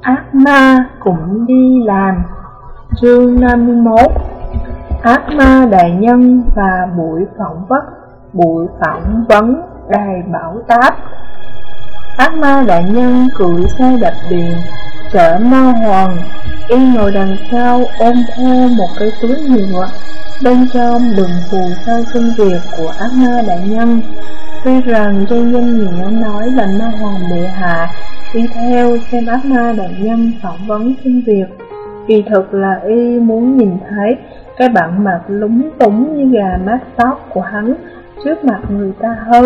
Ác ma cũng đi làm. Chương 51 Ác ma đại nhân và buổi phỏng vấn. Buổi phỏng vấn đài bảo táp. Ác ma đại nhân cưỡi xe đạp điện, Chở ma hoàng. Y ngồi đằng sau ôm theo một cái túi nhựa, Bên trong đựng phù sao sinh việc của ác ma đại nhân. Tuy rằng trên danh nghĩa nói là ma hoàng bệ hạ đi theo xem ác ma đại nhân phỏng vấn xin việc. Kỳ thực là y muốn nhìn thấy cái bản mặt lúng túng như gà mát tóc của hắn trước mặt người ta hơn.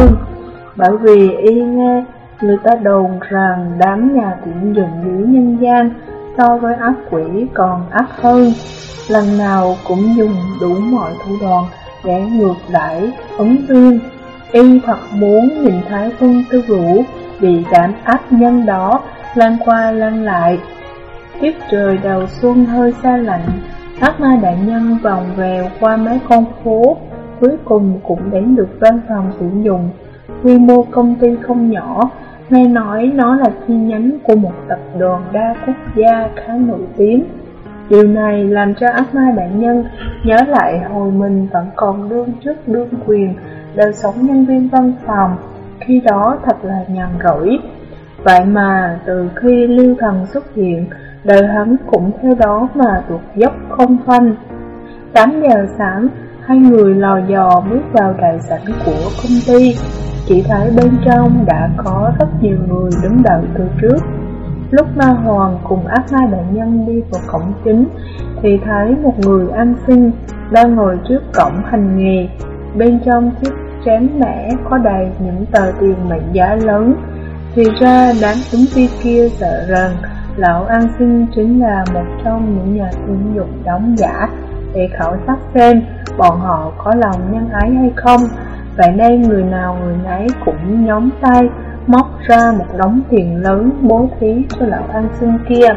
Bởi vì y nghe người ta đồn rằng đám nhà tuyển dụng nữ nhân gian so với ác quỷ còn ác hơn. Lần nào cũng dùng đủ mọi thủ đoạn để ngược đãi ứng viên. Y thật muốn nhìn thấy Phương Tư Vũ bị đám áp nhân đó lan qua lan lại. Tiết trời đầu xuân hơi xa lạnh, ác ma đại nhân vòng vèo qua mấy con phố, cuối cùng cũng đến được văn phòng tuyển dụng. Quy mô công ty không nhỏ, nghe nói nó là chi nhánh của một tập đoàn đa quốc gia khá nổi tiếng. Điều này làm cho ác ma đại nhân nhớ lại hồi mình vẫn còn đương chức đương quyền, đời sống nhân viên văn phòng, khi đó thật là nhàn rỗi. Vậy mà từ khi Lưu Thần xuất hiện, đời hắn cũng theo đó mà tuột dốc không phanh. 8 giờ sáng, hai người lò dò bước vào đại sảnh của công ty. Chỉ thấy bên trong đã có rất nhiều người đứng đợi từ trước. Lúc Ma Hoàng cùng ác ma đại nhân đi vào cổng chính, thì thấy một người ăn xin đang ngồi trước cổng hành nghề. Bên trong chiếc trán mẻ có đầy những tờ tiền mệnh giá lớn. Thì ra đám ứng viên kia sợ rằng lão an sinh chính là một trong những nhà tuyển dụng đóng giả để khảo sát xem bọn họ có lòng nhân ái hay không. Vậy nên người nào người nấy cũng nhóm tay móc ra một đống tiền lớn bố thí cho lão an sinh kia.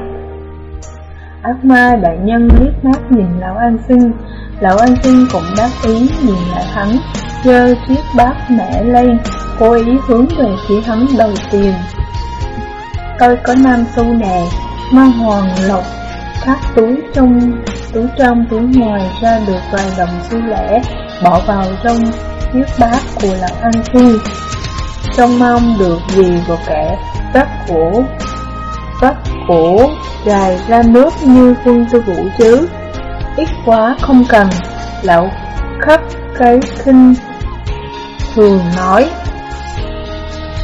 Ác ma đại nhân liếc mắt nhìn lão an sinh, lão an sinh cũng đáp ý nhìn lại hắn, giơ chiếc bát mẹ lên, cố ý hướng về phía hắn đầu tiền. Tôi có năm xu nè, mang hoàng lộc, cắt túi trong túi trong túi ngoài ra được vài đồng xu lẻ, bỏ vào trong chiếc bát của lão An Phi. Trong mong được gì vào kẻ rất khổ, rất khổ, dài ra nước như quân tư vũ chứ. Ít quá không cần, lão khắc cái khinh thường nói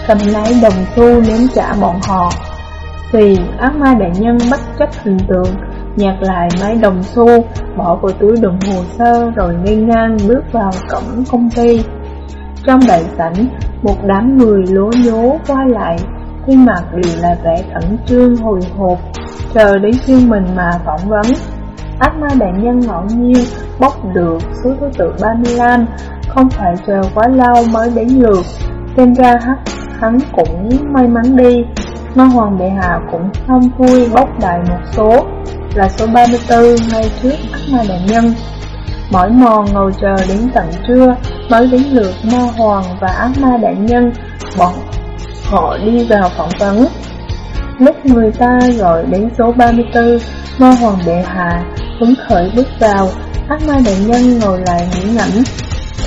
Cầm lấy đồng xu ném trả bọn họ, Vì ác ma đại nhân bất chấp hình tượng, Nhặt lại mấy đồng xu Bỏ vào túi đựng hồ sơ Rồi ngây ngang bước vào cổng công ty. Trong đại sảnh, Một đám người lố nhố qua lại, Khuôn mặt đều là vẻ khẩn trương hồi hộp, Chờ đến phiên mình mà phỏng vấn. Ác ma đại nhân ngẫu nhiên bốc được số thứ tự 35 không phải chờ quá lâu mới đến lượt, xem ra hắn, hắn cũng may mắn đi. Ngân Hoàng Bệ Hạ cũng không vui bốc đại một số, là số 34 ngay trước ác ma đại nhân. Mỏi mòn ngồi chờ đến tận trưa mới đến lượt ma hoàng và ác ma đại nhân, bọn họ đi vào phỏng vấn. Lúc người ta gọi đến số 34, ma hoàng bệ hạ phấn khởi bước vào, ác ma đại nhân ngồi lại nghĩ ngẫm,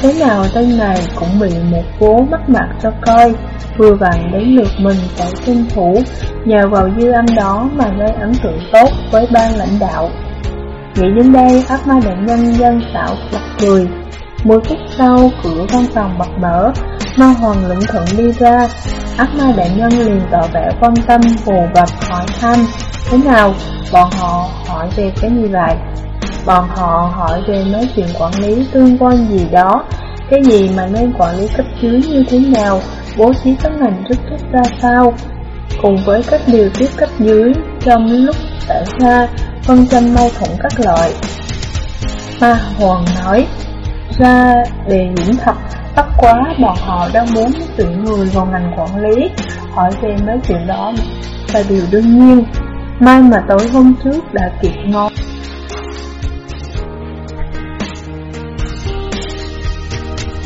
Thế nào tên này cũng bị một vố mất mặt cho coi. Vừa vặn đến lượt mình phải tranh thủ Nhờ vào dư âm đó mà gây ấn tượng tốt với ban lãnh đạo. Nghĩ đến đây ác ma đại nhân dân xạo bật cười. Mười phút sau cửa văn phòng bật mở. Ma hoàng lĩnh thuận đi ra. Ác ma đại nhân liền tỏ vẻ quan tâm hồ vật hỏi thăm. Thế nào? Bọn họ hỏi về cái gì vậy. Bọn họ hỏi về mấy chuyện quản lý tương quan gì đó. Cái gì mà nên quản lý cấp dưới như thế nào? Bố trí các ngành chức trách ra sao? Cùng với cách điều tiết cấp dưới, Trong lúc xảy ra, phân tranh mâu thuẫn các loại. Ma Hoàng nói, Ra đề diễn thật, bất quá bọn họ đang muốn tuyển người vào ngành quản lý, Hỏi về mấy chuyện đó là điều đương nhiên. May mà tối hôm trước đã kịp ngon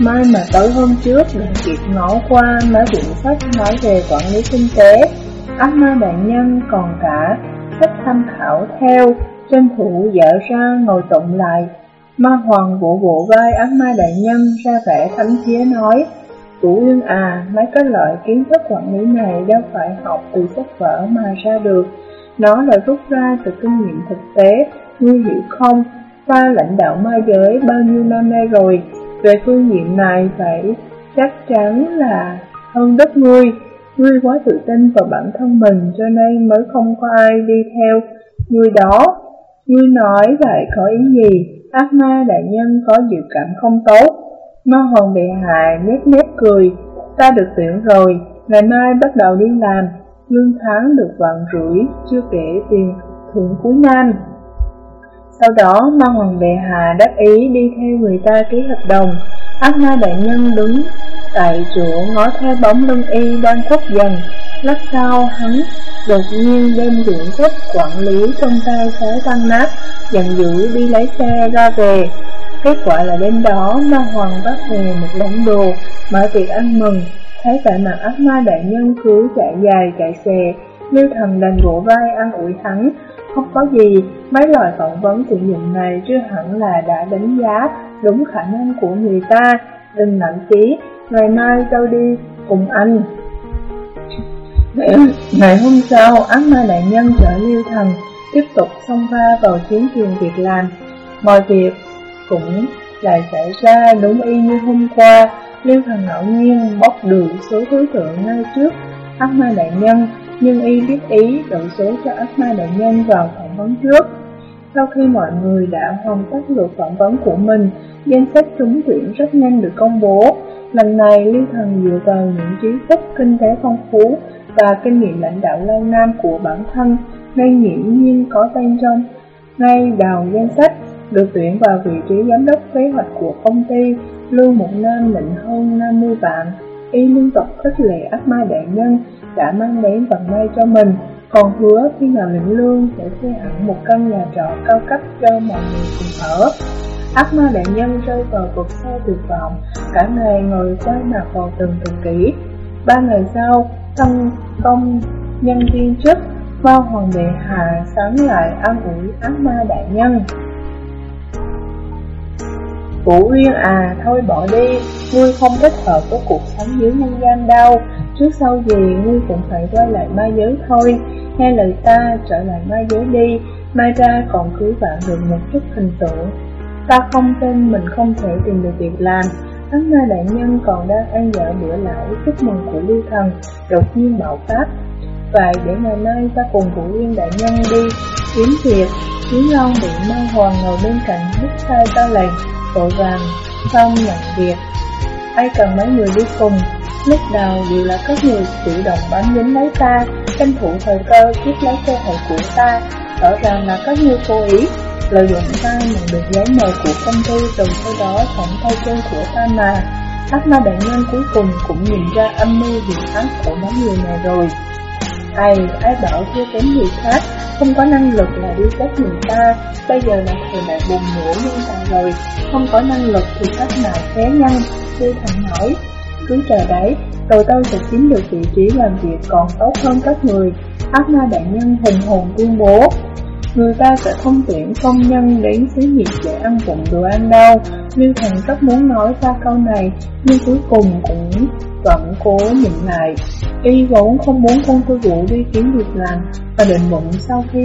Mai mà tối hôm trước đừng kịp ngó qua mấy quyển sách nói về quản lý kinh tế Ác ma đại nhân còn cả sách tham khảo theo, tranh thủ dở ra ngồi tụng lại. Ma Hoàng vỗ vỗ vai ác ma đại nhân ra vẻ thánh chía nói, Vũ Yên à, mấy cái loại kiến thức quản lý này đâu phải học từ sách vở mà ra được. Nó là rút ra từ kinh nghiệm thực tế, nguy hiểu không? Ta lãnh đạo ma giới bao nhiêu năm nay rồi, về phương diện này phải chắc chắn là hơn đất ngươi. Ngươi quá tự tin vào bản thân mình cho nên mới không có ai đi theo ngươi đó. Ngươi nói vậy có ý gì? Ác ma đại nhân có dự cảm không tốt. Ma hoàng bị hại nhếch nhếch cười. Ta được tuyển rồi, ngày mai bắt đầu đi làm. Lương tháng được vạn rưỡi, chưa kể tiền thưởng cuối năm. Sau đó, Ma Hoàng Bệ Hạ đáp ý đi theo người ta ký hợp đồng. Ác ma đại nhân đứng tại chỗ ngó theo bóng lưng y đang khuất dần. Lát sau, hắn đột nhiên đem điện sách quản lý trong tay xé tăng nát, giận dữ đi lấy xe ra về. Kết quả là đêm đó, Ma Hoàng bắt về một đống đồ, mở tiệc ăn mừng. Thấy vẻ mặt ác ma đại nhân cứ chạy dài chạy xè, Lưu Thần đành vỗ vai ăn ủi hắn, không có gì, mấy lời phỏng vấn tuyển dụng này chưa hẳn là đã đánh giá đúng khả năng của người ta. Đừng nặng chí, ngày mai tao đi cùng anh. Ngày hôm sau, ác ma đại nhân chở Liêu Thần tiếp tục xông pha vào chiến trường việc làm. Mọi việc cũng lại xảy ra đúng y như hôm qua. Liêu Thần ngẫu nhiên bóc được số thứ tự ngay trước ác ma đại nhân nhưng y biết ý đổi số cho ác ma đại nhân vào phỏng vấn trước. Sau khi mọi người đã hoàn tất lượt phỏng vấn của mình, danh sách trúng tuyển rất nhanh được công bố. Lần này, Lưu Thần dựa vào những trí thức kinh tế phong phú và kinh nghiệm lãnh đạo lâu năm của bản thân, nên nghiễm nhiên có tên trong ngay đầu danh sách, được tuyển vào vị trí giám đốc kế hoạch của công ty, lương một năm định hơn 50 vạn. Y liên tục khích lệ ác ma đại nhân đã mang đến vận may cho mình, còn hứa khi nào lĩnh lương sẽ thuê hẳn một căn nhà trọ cao cấp cho mọi người cùng ở. Ác ma đại nhân rơi vào vực sâu tuyệt vọng, cả ngày ngồi quay mặt vào từng từng kỹ. Ba ngày sau, thân công nhân viên chức, Mao Hoàng Đệ Hạ sáng lại an ủi ác ma đại nhân. Vũ Uyên à, thôi bỏ đi, ngươi không thích hợp với cuộc sống dưới nhân gian đâu, trước sau gì ngươi cũng phải quay lại ma giới thôi, nghe lời ta trở lại ma giới đi, mai ra còn cứu vạn được một chút hình tượng. Ta không tin mình không thể tìm được việc làm, hắn ma đại nhân còn đang ăn dở bữa lão chúc mừng của lưu thần, đột nhiên bạo phát. Vậy để ngày mai ta cùng Vũ Uyên đại nhân đi. Kiếm việc, Chiến Long bị ma hoàng ngồi bên cạnh hít tay ta lệnh, vội vàng xong nhận việc. Ai cần mấy người đi cùng, lúc đầu đều là các người chủ động bám dính lấy ta, tranh thủ thời cơ tiếp lấy cơ hội của ta, rõ ràng là các người cố ý, lợi dụng ta nhận được giấy mời của công ty rồi sau đó phỏng tay chân của ta mà. Ác ma đại nhân cuối cùng cũng nhìn ra âm mưu hiểm ác của mấy người này rồi. Ai, ai bảo chưa kém người khác, không có năng lực là đi cách người ta, bây giờ là thời đại bùng nổ nhân tài rồi, không có năng lực thì cách nào thế nhân, Tư Thành nói, cứ chờ đấy, rồi tôi sẽ chiếm được vị trí làm việc còn tốt hơn các người, ác ma đại nhân hùng hồn tuyên bố. Người ta sẽ không tuyển công nhân đến xí nghiệp để ăn vụng đồ ăn đâu. Lưu Thành rất muốn nói ra câu này Nhưng cuối cùng cũng vẫn cố nhịn lại Y vốn không muốn con tư vụ đi kiếm việc làm Và định bụng sau khi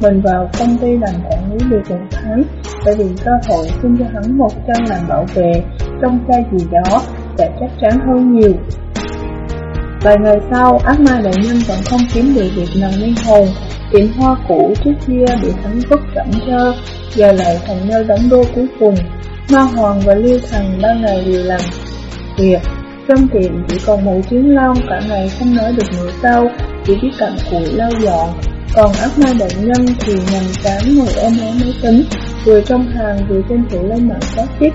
mình vào công ty làm quản lý được một tháng Bởi vì cơ hội xin cho hắn một chân làm bảo vệ Trong xe gì đó sẽ chắc chắn hơn nhiều Vài ngày sau, ác ma đại nhân vẫn không kiếm được việc nào liên hồn Tiệm hoa cũ trước kia bị hắn vứt rỗng trơ, giờ lại thành nơi đóng đô cuối cùng. Ma Hoàng và lưu Thần ba ngày đều làm việc. Trong tiệm chỉ còn một chiến long, cả ngày không nói được nửa câu, chỉ biết cặm cụi lau dọn. Còn ác ma bệnh nhân thì nhằm chán ngồi ôm lấy máy tính, vừa trong hàng vừa tranh thủ lên mạng phát tiếp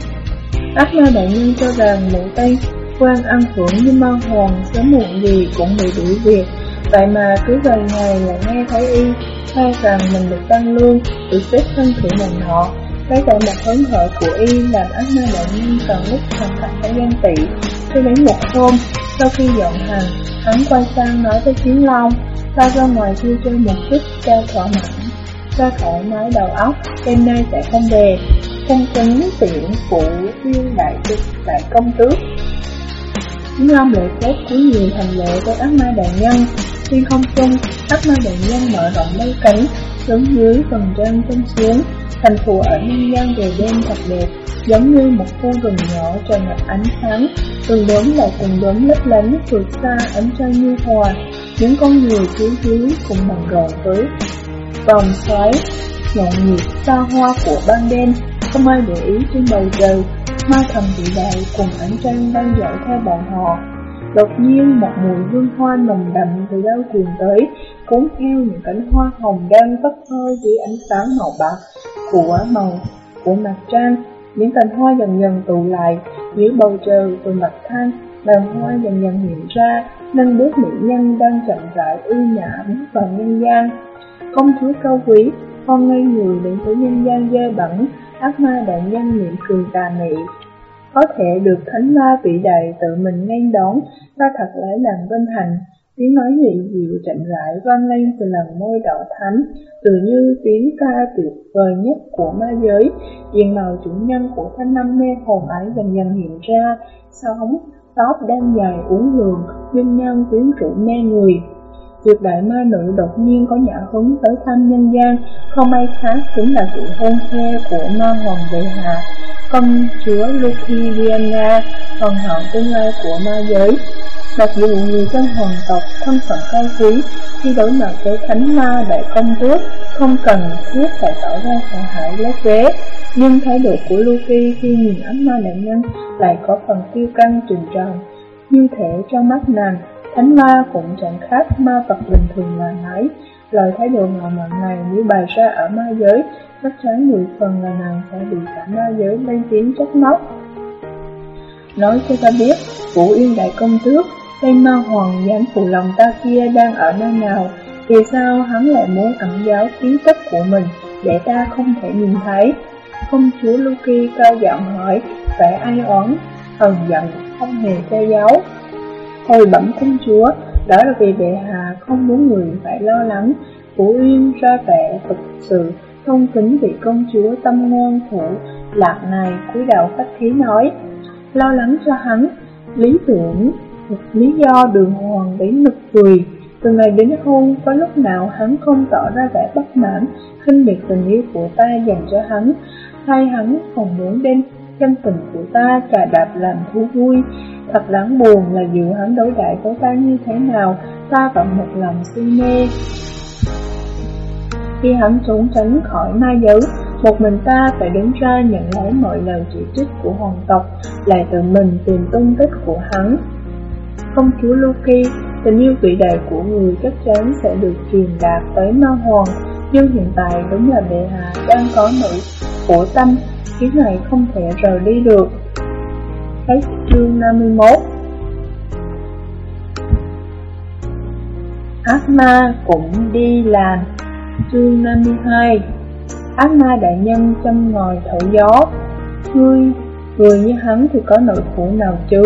Ác ma bệnh nhân cho rằng mỗi tay quan ăn hưởng như ma hoàng sớm muộn gì cũng bị đuổi việc Vậy mà cứ vài ngày lại nghe thấy y khai rằng mình được tăng lương, được xếp thân thưởng này nọ. Cái vẻ mặt hớn hở của y làm ác ma bệnh nhân còn lúc thành thật phải ghen tị. Cho đến một hôm, sau khi dọn hàng, hắn quay sang nói với Chiến Long, Ta ra ngoài vui chơi một chút cho thỏa mãn, ta thoải mái đầu óc, đêm nay sẽ không về. không tính tiện phụ viên đại tịch đại công tước. Chiến long lệ phép cúi nhiều thành lệ với ác ma đại nhân. Thiên không trung, ác ma đại nhân mở rộng mấy cánh, xuống dưới phần trên trên xuống. Thành phố ở nhân gian về đêm thật đẹp, giống như một khu rừng nhỏ tràn ngập ánh sáng, từng đốm là từng đốm lấp lánh vượt xa ánh trăng như hòa. Những con người phía dưới cùng bằng rộn với vòng xoáy, nhộn nhịp xa hoa của ban đêm, không ai để ý trên bầu trời, ma thần vĩ đại cùng ánh trăng đang dõi theo bọn họ. Đột nhiên một mùi hương hoa nồng đậm từ đâu truyền tới, cuốn theo những cánh hoa hồng đang phất phơ dưới ánh sáng màu bạc của màu của mặt trăng. Những cành hoa dần dần tụ lại dưới bầu trời từ mặt than, đàn hoa dần dần hiện ra, nâng bước mỹ nhân đang chậm rãi ưu nhã bước vào nhân gian. Công chúa cao quý, con ngây người đến với nhân gian dơ bẩn, ác ma đại nhân miệng cười tà mị. Có thể được thánh ma vĩ đại tự mình ngay đón, ta thật lấy làm vinh hạnh. Tiếng nói nhị dịu chậm rãi vang lên từ lần môi đỏ thắm, tự như tiếng ca tuyệt vời nhất của ma giới. Diện màu chủ nhân của thanh năm mê hồn ấy dần dần hiện ra, sóng, tóc đen dài uốn lượn, dung nhan quyến rũ mê người. Việc đại ma nữ đột nhiên có nhã hứng tới thăm nhân gian, không ai khác chính là vị hôn thê của ma hoàng bệ hạ, công chúa Lucidiana, hoàng hậu tương lai của ma giới. Mặc dù người dân hoàng tộc thân phận cao quý, khi đối mặt với thánh ma đại công tước, không cần thiết phải tỏ ra sợ hãi lấy kế, nhưng thái độ của Luffy khi nhìn ấm ma đại nhân lại có phần tiêu căng trừng tròn. Như thể trong mắt nàng, thánh ma cũng chẳng khác ma vật bình thường là mấy. Lời thái độ ngạo mạn này nếu bày ra ở ma giới, chắc chắn người phần là nàng sẽ bị cả ma giới lên tiếng trách móc. Nói cho ta biết, Vũ Yên Đại Công Tước, tên ma hoàng dám phụ lòng ta kia đang ở nơi nào, vì sao hắn lại muốn ẩn giáo ký tích của mình để ta không thể nhìn thấy? Công chúa Luki cao giọng hỏi, vẻ ai oán, thần giận, không hề che giấu. Hồi bẩm công chúa, đó là vì bệ hạ không muốn người phải lo lắng, Vũ Yên ra vẻ thực sự thông kính vị công chúa tâm ngoan thủ. Lạc này cúi đầu khách khí nói lo lắng cho hắn. Lý tưởng lý do đường hoàng đến nực cười. Từ ngày đến hôn có lúc nào hắn không tỏ ra vẻ bất mãn khinh biệt tình yêu của ta dành cho hắn. Hay hắn còn muốn đem chân tình của ta trà đạp làm thú vui. Thật đáng buồn là dù hắn đối đại với ta như thế nào ta vẫn một lòng si mê. Khi hắn trốn tránh khỏi ma giới, một mình ta phải đứng ra nhận lấy mọi lời chỉ trích của hoàng tộc, lại tự mình tìm tung tích của hắn. Công chúa Loki, tình yêu vĩ đại của người chắc chắn sẽ được truyền đạt tới ma hoàng, nhưng hiện tại đúng là bệ hạ đang có nữ khổ tâm, khiến này không thể rời đi được. Hết chương 51 Ác ma cũng đi làm. Chương 52 Ác ma đại nhân châm ngòi thổi gió. Ngươi, người như hắn thì có nỗi khổ nào chứ?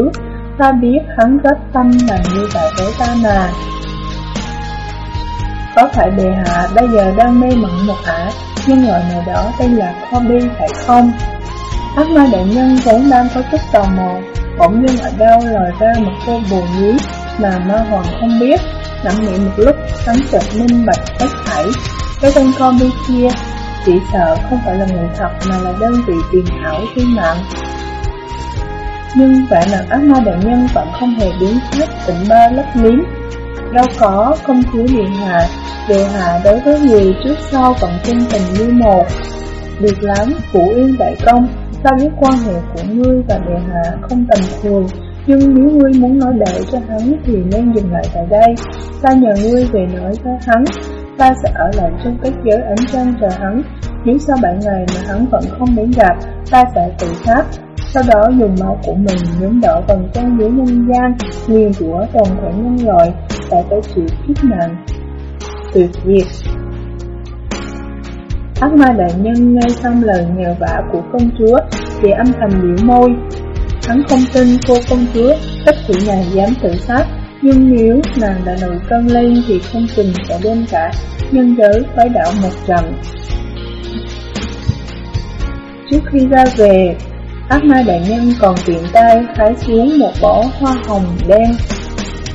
Ta biết hắn rất tâm là như vậy với ta mà. Có phải bề hạ bây giờ đang mê mẩn một ả Nhưng loại nào đó tên là Kobe phải không? Ác ma đại nhân vốn đang có chút tò mò Bỗng nhiên ở đâu lòi ra một cô bồ nhí Mà ma hoàng không biết. Nắm nghĩ một lúc, hắn chợt minh bạch hết thảy. Cái tên con kia Chỉ sợ không phải là người thật mà là đơn vị tiền ảo trên mạng. Nhưng vẻ mặt ác ma đại nhân vẫn không hề biến hết tỉnh ba lấp liếm. Đâu có công chúa điện hạ Đề hạ đối với người trước sau vẫn chân tình như một. Được lắm, Vũ Yên đại công Ta biết quan hệ của ngươi và đề hạ không tầm thường. Nhưng nếu ngươi muốn nói đợi cho hắn thì nên dừng lại tại đây. Ta nhờ ngươi về nói với hắn. Ta sẽ ở lại trong cái giới ánh trăng chờ hắn. Nếu sau 7 ngày mà hắn vẫn không đến gặp, ta sẽ tự sát. Sau đó dùng máu của mình nhuốm đỏ phần trang dưới nhân gian, nguyền của toàn thể nhân loại, tại cái chịu kiếp nạn. Tuyệt diệt Ác ma đại nhân nghe xong lời nhờ vả của công chúa thì âm thầm biểu môi. Hắn không tin cô công chúa, tất thủy nhà dám tự sát, Nhưng nếu nàng đã nổi cơn lên thì không chừng sẽ đem cả nhân giới phái đảo một trận. Trước khi ra về, ác ma đại nhân còn tiện tay hái xuống một bó hoa hồng đen.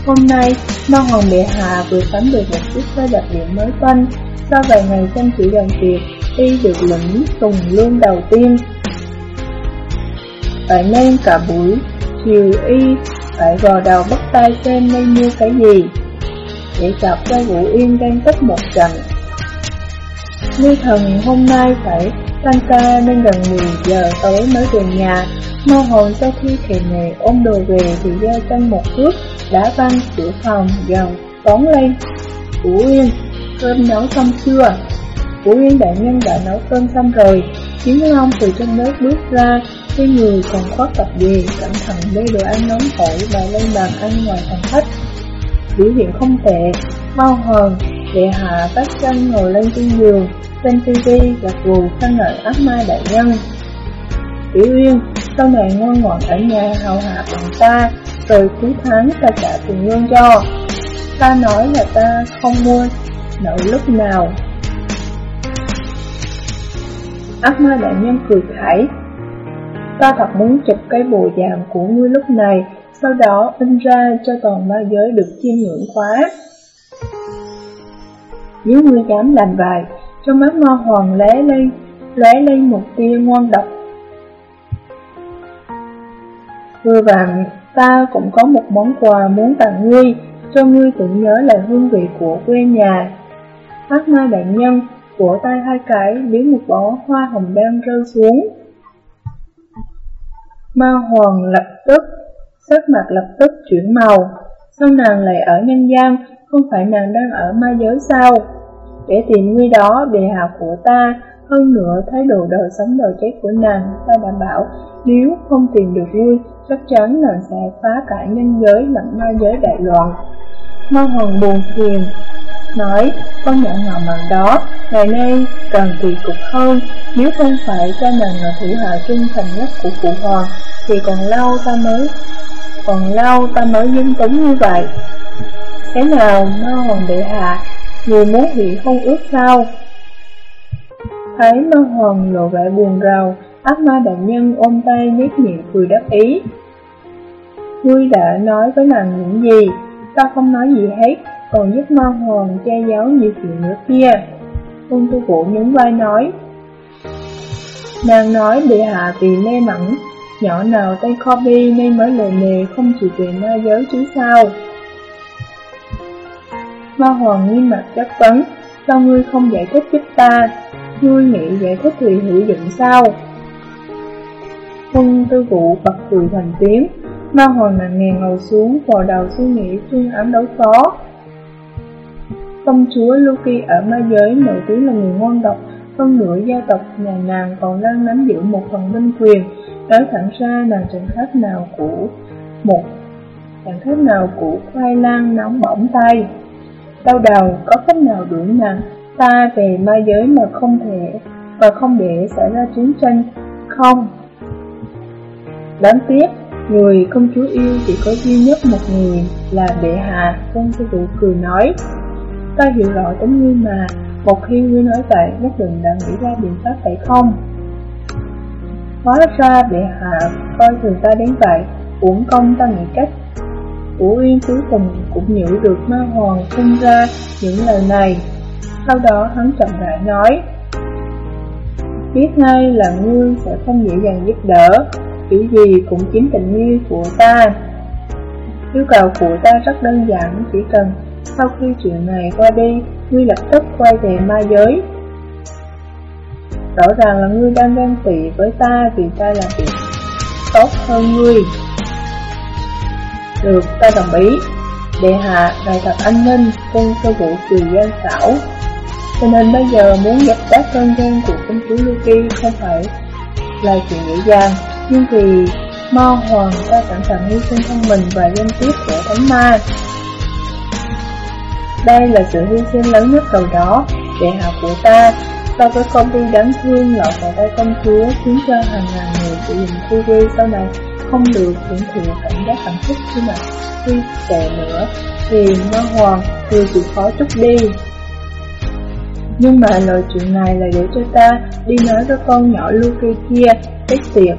Hôm nay, ma hoàng bệ hạ vừa sắm được một chiếc xe đạp điện mới toanh, sau vài ngày chăm chỉ làm việc, y được lĩnh tùng lương đầu tiên. Tại nên cả buổi chiều y phải gò đầu bắt tay xem nên mua cái gì, để chọc cho Vũ Yên đang tích một trận. Như thần hôm nay phải tăng ca nên gần 10 giờ tối mới về nhà, mơ hồn sau khi thầy mẹ ôm đồ về thì ra chân một cước, đã văng cửa phòng dòng tón lên. Vũ Yên, cơm nấu xong chưa? Vũ Yên đại nhân đã nấu cơm xong rồi, Chiến Long từ trong bếp bước ra, cái người còn khoác cặp dì, cẩn thận bê đồ ăn nóng hổi và lên bàn ăn ngoài phòng khách. Biểu hiện không tệ, mau hờn, đệ hạ tắt chân ngồi lên trên giường, trên tivi gặp gù khen ngợi ác ma đại nhân. Tiểu Uyên, sau này ngoan ngoãn ở nhà hầu hạ bằng ta, rồi cuối tháng ta trả tiền lương cho. Ta nói là ta không mua nợ lúc nào. Ác ma đại nhân cười khải. Ta thật muốn chụp cái bộ dạng của ngươi lúc này, sau đó in ra cho toàn ma giới được chiêm ngưỡng khóa. Nếu ngươi dám làm vậy, trong mắt Ngô Hoàng lóe lên, lóe lên một tia ngoan độc. Vừa vặn, ta cũng có một món quà muốn tặng ngươi, cho ngươi tưởng nhớ lại hương vị của quê nhà. Hát mai đại nhân, của tay hai cái biến một bó hoa hồng đang rơi xuống. Ma Hoàng lập tức, sắc mặt lập tức chuyển màu, sao nàng lại ở nhân gian, không phải nàng đang ở ma giới sao? Để tìm người đó, bề hạ của ta, Hơn nữa thái độ đời sống đời chết của nàng, Ta đảm bảo, nếu không tìm được vui Chắc chắn nàng sẽ phá cả nhân giới lẫn ma giới đại loạn. Ma hoàng buồn phiền, Nói, con nhận họ mạn đó, Ngày nay càng kỳ cục hơn, Nếu không phải cho nàng là thủ hạ trung thành nhất của phụ hoàng, Thì còn lâu ta mới, Còn lâu ta mới dân túng như vậy. Thế nào, ma hoàng đệ hạ? Người muốn bị hôn ước sao? Thấy ma hoàng lộ vẻ buồn rầu, ác ma đại nhân ôm tay nhếch miệng cười đáp ý. Ngươi đã nói với nàng những gì? Ta không nói gì hết, còn giúp ma hoàng che giấu nhiều chuyện nữa kia. Tôn tu vũ nhún vai nói. Nàng nói bị hạ vì mê mẩn, nhỏ nào tay Kobe nên mới lề mề không chịu về ma giới chứ sao? Ma Hoàng nghiêm mặt chất vấn, sao ngươi không giải thích giúp ta? Ngươi nghĩ giải thích thì hữu dụng sao? Quân tư vụ bật cười thành tiếng, Ma Hoàng nặng nề ngồi xuống, vò đầu suy nghĩ phương án đấu phó. Công chúa Luki ở ma giới nổi tiếng là người ngon độc, hơn nữa gia tộc nhà nàng còn đang nắm giữ một phần binh quyền, nói thẳng ra nàng chẳng khác nào của một chẳng khác nào của khoai lang nóng bỏng tay. Đau đầu, có cách nào đuổi mà ta về ma giới mà không thể và không để xảy ra chiến tranh không? Đáng tiếc, người công chúa yêu chỉ có duy nhất một người là bệ hạ, công sư phụ cười nói. Ta hiểu rõ tính ngươi mà, một khi ngươi nói vậy nhất định đã nghĩ ra biện pháp phải không? Hóa ra bệ hạ coi thường ta đến vậy, uổng công ta nghĩ cách của Uyên cuối cùng cũng hiểu được ma hoàng phun ra những lời này. Sau đó hắn chậm rãi nói, Biết ngay là ngươi sẽ không dễ dàng giúp đỡ, kiểu gì cũng chiếm tình yêu của ta. Yêu cầu của ta rất đơn giản, chỉ cần sau khi chuyện này qua đi, ngươi lập tức quay về ma giới. Rõ ràng là ngươi đang ganh tị với ta vì ta làm việc tốt hơn ngươi. Được, ta đồng ý. Đệ hạ, ngài thật anh minh, quân sơ vụ trừ gian xảo. Cho nên bây giờ muốn dập tắt cơn gian của công chúa Yuki không phải là chuyện dễ dàng, nhưng vì Mo Hoàng ta sẵn sàng hy sinh thân mình và danh tiết của Thánh Ma. Đây là sự hy sinh lớn nhất đầu đó, đệ hạ của ta, so với công ty đáng thương lọt vào tay công chúa khiến cho hàng ngàn người sử dụng khu quy sau này không được hưởng thụ cảm giác hạnh phúc khi mà khi tệ nữa thì nó hoàng vừa chịu khó chút đi. Nhưng mà lời chuyện này là để cho ta đi nói với con nhỏ Luke kia, cái tiệt.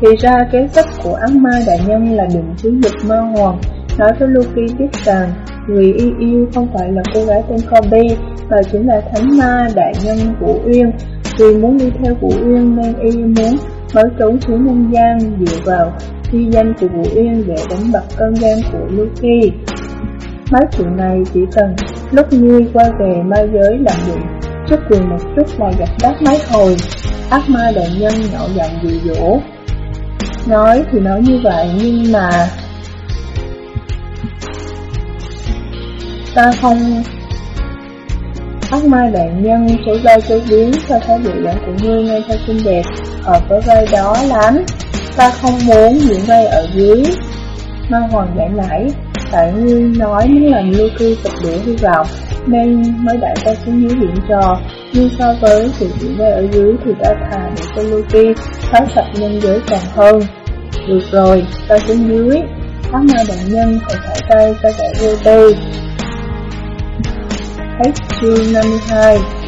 Thì ra kế sách của ác ma đại nhân là định chiến dịch ma hoàng, nói với Luke biết rằng người yêu yêu không phải là cô gái tên Kobe, mà chính là thánh ma đại nhân Vũ Uyên. Vì muốn đi theo Vũ Uyên nên y muốn mới trốn xuống nhân gian dựa vào thi danh của Vũ Uyên để đánh bật cơn gian của Lucy. Mấy chuyện này chỉ cần lúc Nhi qua về ma giới làm gì, chút quyền một chút là gặp đắt mấy hồi, ác ma đại nhân nhỏ giọng dụ dỗ. Nói thì nói như vậy nhưng mà ta không Ác ma đại nhân số dây số biến cho thái biểu diễn của ngươi nghe theo xinh đẹp. Hợp với vai đó lắm. Ta không muốn diễn vai ở dưới. Ma hoàng giải nảy Tại ngươi nói muốn làm Lucky tập đuổi hy vọng Nên mới đại ta xuống dưới diễn trò. Nhưng so với sự diễn vai ở dưới thì ta thà để cho Lucky phá sạch nhân giới còn hơn. Được rồi, ta xuống dưới. Ác ma đại nhân phải thả tay cho kẻ vô tư. Hết chương 52